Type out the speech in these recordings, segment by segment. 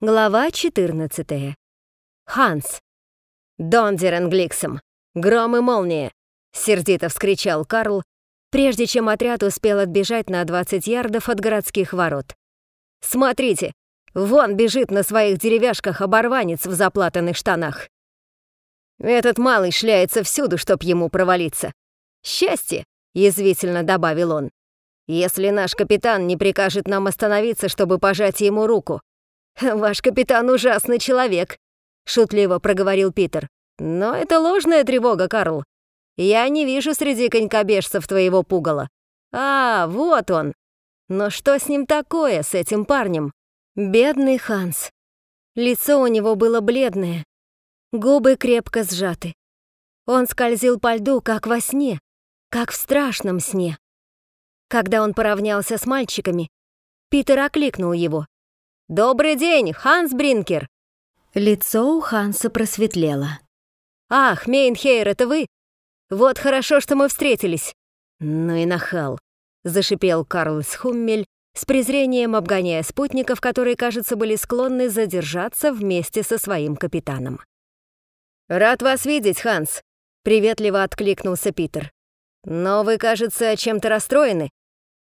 Глава 14. Ханс. «Дондерен Гликсом! Гром и молния!» — сердито вскричал Карл, прежде чем отряд успел отбежать на 20 ярдов от городских ворот. «Смотрите! Вон бежит на своих деревяшках оборванец в заплатанных штанах. Этот малый шляется всюду, чтоб ему провалиться. Счастье!» — язвительно добавил он. «Если наш капитан не прикажет нам остановиться, чтобы пожать ему руку, «Ваш капитан ужасный человек», — шутливо проговорил Питер. «Но это ложная тревога, Карл. Я не вижу среди конькобежцев твоего пугала. А, вот он. Но что с ним такое, с этим парнем?» Бедный Ханс. Лицо у него было бледное, губы крепко сжаты. Он скользил по льду, как во сне, как в страшном сне. Когда он поравнялся с мальчиками, Питер окликнул его. «Добрый день, Ханс Бринкер!» Лицо у Ханса просветлело. «Ах, Мейнхейр, это вы? Вот хорошо, что мы встретились!» «Ну и нахал!» — зашипел Карл Схуммель, с презрением обгоняя спутников, которые, кажется, были склонны задержаться вместе со своим капитаном. «Рад вас видеть, Ханс!» — приветливо откликнулся Питер. «Но вы, кажется, чем-то расстроены.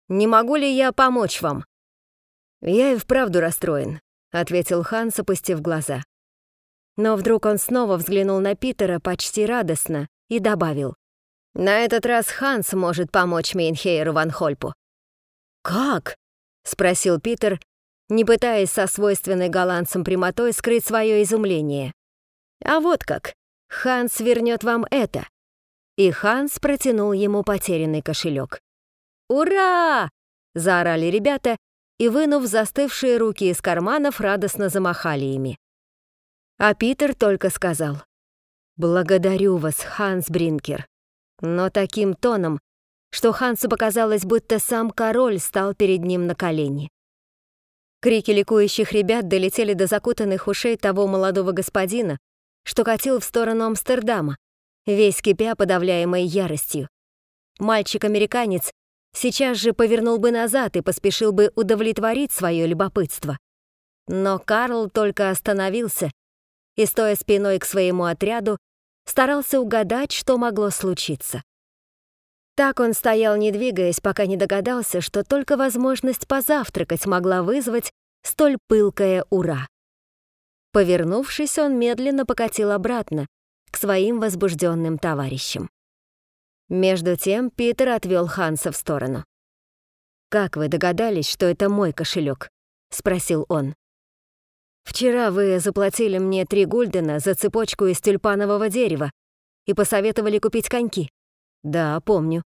Не могу ли я помочь вам?» «Я и вправду расстроен», — ответил Ханс, опустив глаза. Но вдруг он снова взглянул на Питера почти радостно и добавил. «На этот раз Ханс может помочь Мейнхейру Ван Хольпу». «Как?» — спросил Питер, не пытаясь со свойственной голландцам прямотой скрыть свое изумление. «А вот как. Ханс вернет вам это». И Ханс протянул ему потерянный кошелек. «Ура!» — заорали ребята и, вынув застывшие руки из карманов, радостно замахали ими. А Питер только сказал «Благодарю вас, Ханс Бринкер», но таким тоном, что Хансу показалось, будто сам король стал перед ним на колени. Крики ликующих ребят долетели до закутанных ушей того молодого господина, что катил в сторону Амстердама, весь кипя подавляемой яростью. Мальчик-американец сейчас же повернул бы назад и поспешил бы удовлетворить свое любопытство. Но Карл только остановился и, стоя спиной к своему отряду, старался угадать, что могло случиться. Так он стоял, не двигаясь, пока не догадался, что только возможность позавтракать могла вызвать столь пылкое «Ура!». Повернувшись, он медленно покатил обратно к своим возбужденным товарищам. Между тем Питер отвел Ханса в сторону. «Как вы догадались, что это мой кошелек? спросил он. «Вчера вы заплатили мне три гульдена за цепочку из тюльпанового дерева и посоветовали купить коньки. Да, помню.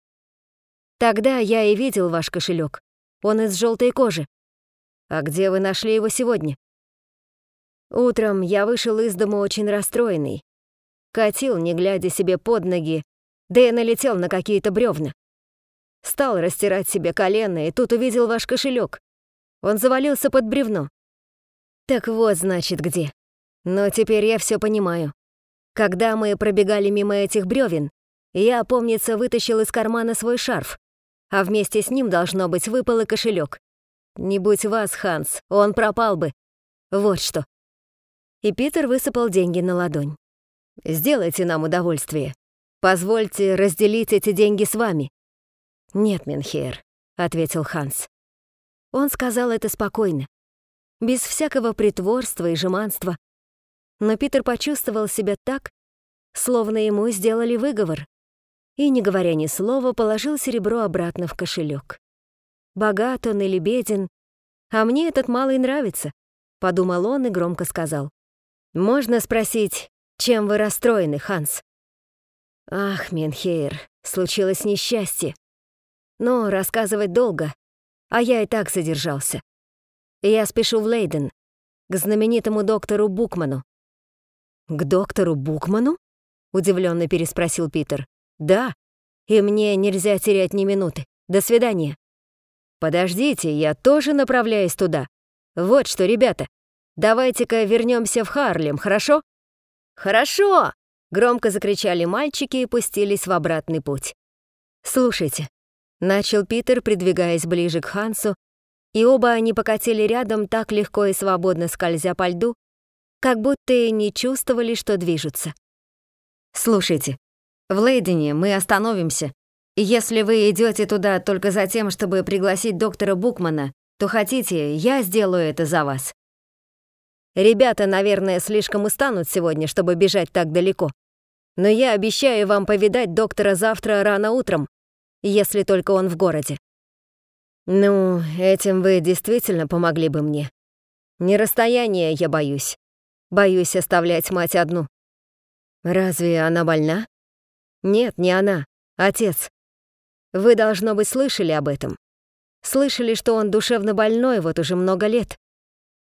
Тогда я и видел ваш кошелек. Он из желтой кожи. А где вы нашли его сегодня? Утром я вышел из дома очень расстроенный. Катил, не глядя себе под ноги, да я налетел на какие-то бревна. Стал растирать себе колено, и тут увидел ваш кошелек. Он завалился под бревно. Так вот, значит, где. Но теперь я все понимаю. Когда мы пробегали мимо этих бревен, я, помнится, вытащил из кармана свой шарф, а вместе с ним, должно быть, выпал и кошелек. Не будь вас, Ханс, он пропал бы. Вот что. И Питер высыпал деньги на ладонь. «Сделайте нам удовольствие. Позвольте разделить эти деньги с вами». «Нет, Менхер», — ответил Ханс. Он сказал это спокойно, без всякого притворства и жеманства. Но Питер почувствовал себя так, словно ему сделали выговор, и, не говоря ни слова, положил серебро обратно в кошелек. Богат он или беден, а мне этот малый нравится, подумал он и громко сказал. Можно спросить, чем вы расстроены, Ханс? Ах, Менхейр, случилось несчастье. Но рассказывать долго, а я и так задержался. Я спешу в Лейден, к знаменитому доктору Букману. «К доктору Букману?» — удивленно переспросил Питер. «Да, и мне нельзя терять ни минуты. До свидания». «Подождите, я тоже направляюсь туда. Вот что, ребята, давайте-ка вернемся в Харлем, хорошо?» «Хорошо!» Громко закричали мальчики и пустились в обратный путь. «Слушайте», — начал Питер, придвигаясь ближе к Хансу и оба они покатили рядом так легко и свободно скользя по льду, как будто и не чувствовали, что движутся. «Слушайте, в Лейдене мы остановимся, если вы идете туда только за тем, чтобы пригласить доктора Букмана, то хотите, я сделаю это за вас». Ребята, наверное, слишком устанут сегодня, чтобы бежать так далеко. Но я обещаю вам повидать доктора завтра рано утром, если только он в городе. Ну, этим вы действительно помогли бы мне. Не расстояние я боюсь. Боюсь оставлять мать одну. Разве она больна? Нет, не она, отец. Вы, должно быть, слышали об этом. Слышали, что он душевно больной вот уже много лет.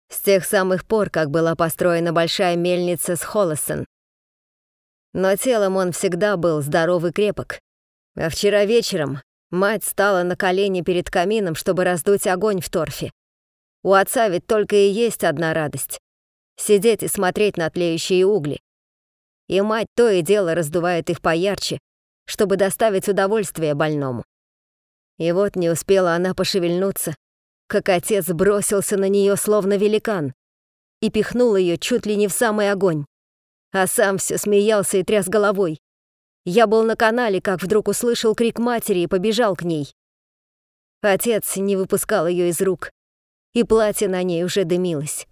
С тех самых пор, как была построена большая мельница с Холлосон. Но телом он всегда был здоров и крепок. А вчера вечером Мать стала на колени перед камином, чтобы раздуть огонь в торфе. У отца ведь только и есть одна радость — сидеть и смотреть на тлеющие угли. И мать то и дело раздувает их поярче, чтобы доставить удовольствие больному. И вот не успела она пошевельнуться, как отец бросился на нее словно великан и пихнул ее чуть ли не в самый огонь, а сам все смеялся и тряс головой. Я был на канале, как вдруг услышал крик матери и побежал к ней. Отец не выпускал ее из рук, и платье на ней уже дымилось.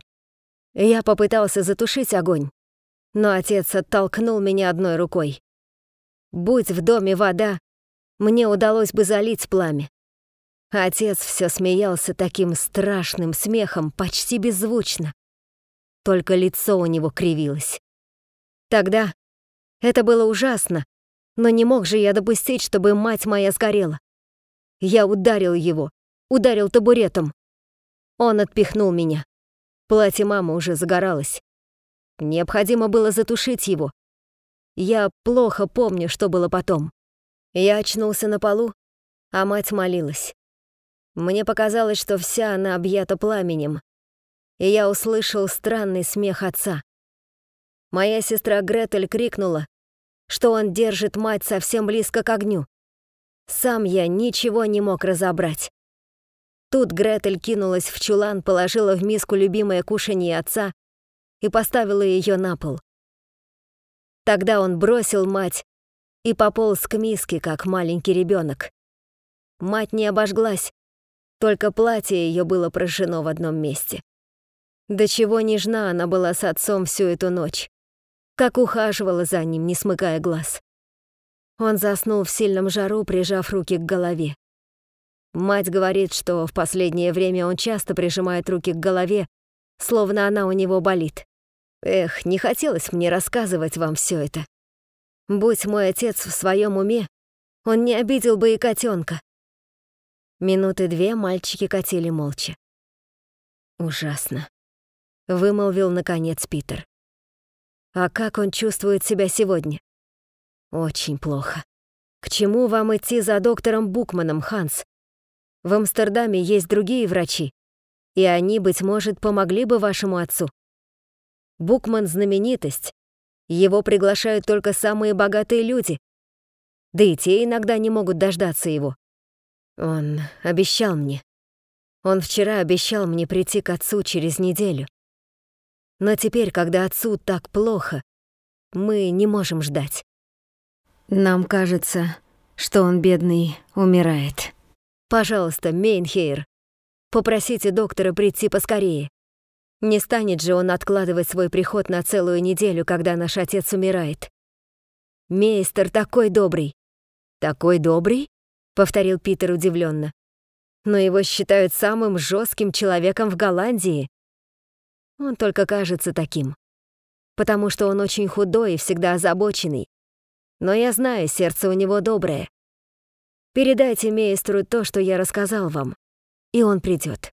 Я попытался затушить огонь, но отец оттолкнул меня одной рукой. Будь в доме вода, мне удалось бы залить пламя. Отец все смеялся таким страшным смехом, почти беззвучно. Только лицо у него кривилось. Тогда это было ужасно, но не мог же я допустить, чтобы мать моя сгорела. Я ударил его, ударил табуретом. Он отпихнул меня. Платье мамы уже загоралось. Необходимо было затушить его. Я плохо помню, что было потом. Я очнулся на полу, а мать молилась. Мне показалось, что вся она объята пламенем, и я услышал странный смех отца. Моя сестра Гретель крикнула, что он держит мать совсем близко к огню. Сам я ничего не мог разобрать. Тут Гретель кинулась в чулан, положила в миску любимое кушанье отца и поставила ее на пол. Тогда он бросил мать и пополз к миске, как маленький ребенок. Мать не обожглась, только платье ее было прожжено в одном месте. До чего нежна она была с отцом всю эту ночь как ухаживала за ним, не смыкая глаз. Он заснул в сильном жару, прижав руки к голове. Мать говорит, что в последнее время он часто прижимает руки к голове, словно она у него болит. Эх, не хотелось мне рассказывать вам все это. Будь мой отец в своем уме, он не обидел бы и котенка. Минуты две мальчики катили молча. «Ужасно», — вымолвил наконец Питер. А как он чувствует себя сегодня? Очень плохо. К чему вам идти за доктором Букманом, Ханс? В Амстердаме есть другие врачи, и они, быть может, помогли бы вашему отцу. Букман — знаменитость. Его приглашают только самые богатые люди. Да и те иногда не могут дождаться его. Он обещал мне. Он вчера обещал мне прийти к отцу через неделю. Но теперь, когда отцу так плохо, мы не можем ждать. Нам кажется, что он, бедный, умирает. Пожалуйста, Мейнхейр, попросите доктора прийти поскорее. Не станет же он откладывать свой приход на целую неделю, когда наш отец умирает. Мейстер такой добрый. Такой добрый? Повторил Питер удивленно. Но его считают самым жестким человеком в Голландии. Он только кажется таким. Потому что он очень худой и всегда озабоченный. Но я знаю, сердце у него доброе. Передайте мейстру то, что я рассказал вам, и он придет.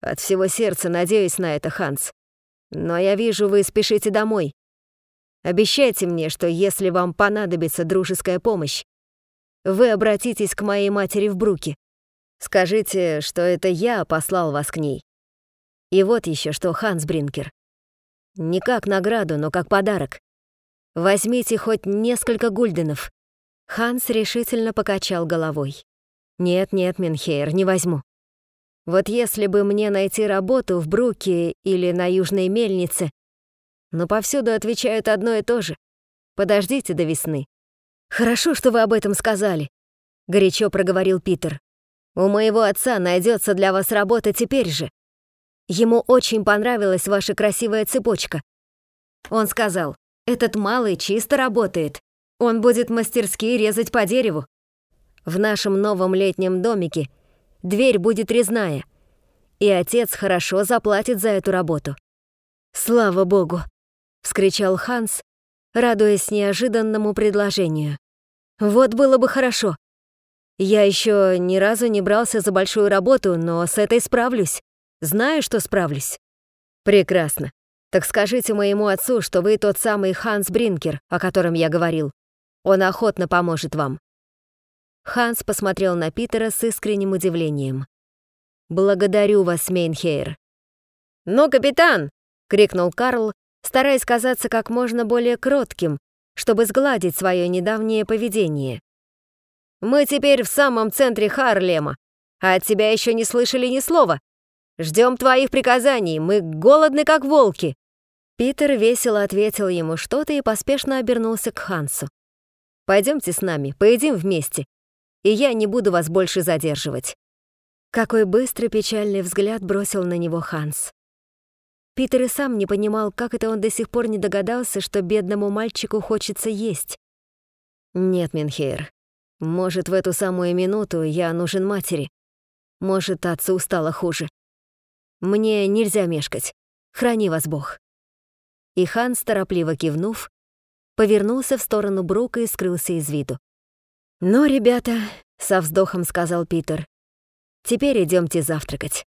От всего сердца надеюсь на это, Ханс. Но я вижу, вы спешите домой. Обещайте мне, что если вам понадобится дружеская помощь, вы обратитесь к моей матери в Бруке. Скажите, что это я послал вас к ней. И вот еще что, Ханс Бринкер. Не как награду, но как подарок. Возьмите хоть несколько гульденов. Ханс решительно покачал головой. Нет, нет, Менхейр, не возьму. Вот если бы мне найти работу в Бруке или на Южной мельнице, но повсюду отвечают одно и то же. Подождите до весны. Хорошо, что вы об этом сказали, горячо проговорил Питер. У моего отца найдется для вас работа теперь же. Ему очень понравилась ваша красивая цепочка. Он сказал, этот малый чисто работает. Он будет мастерски резать по дереву. В нашем новом летнем домике дверь будет резная, и отец хорошо заплатит за эту работу. Слава богу, вскричал Ханс, радуясь неожиданному предложению. Вот было бы хорошо. Я еще ни разу не брался за большую работу, но с этой справлюсь. Знаю, что справлюсь. Прекрасно. Так скажите моему отцу, что вы тот самый Ханс Бринкер, о котором я говорил. Он охотно поможет вам. Ханс посмотрел на Питера с искренним удивлением. «Благодарю вас, Мейнхейр». «Ну, капитан!» — крикнул Карл, стараясь казаться как можно более кротким, чтобы сгладить свое недавнее поведение. «Мы теперь в самом центре Харлема, а от тебя еще не слышали ни слова. Ждем твоих приказаний, мы голодны, как волки!» Питер весело ответил ему что-то и поспешно обернулся к Хансу. «Пойдемте с нами, поедим вместе, и я не буду вас больше задерживать». Какой быстрый печальный взгляд бросил на него Ханс. Питер и сам не понимал, как это он до сих пор не догадался, что бедному мальчику хочется есть. «Нет, Минхейр, может, в эту самую минуту я нужен матери. Может, отцу стало хуже. Мне нельзя мешкать. Храни вас Бог». И Ханс, торопливо кивнув, повернулся в сторону Брука и скрылся из виду. «Ну, ребята», — со вздохом сказал Питер, — «теперь идемте завтракать».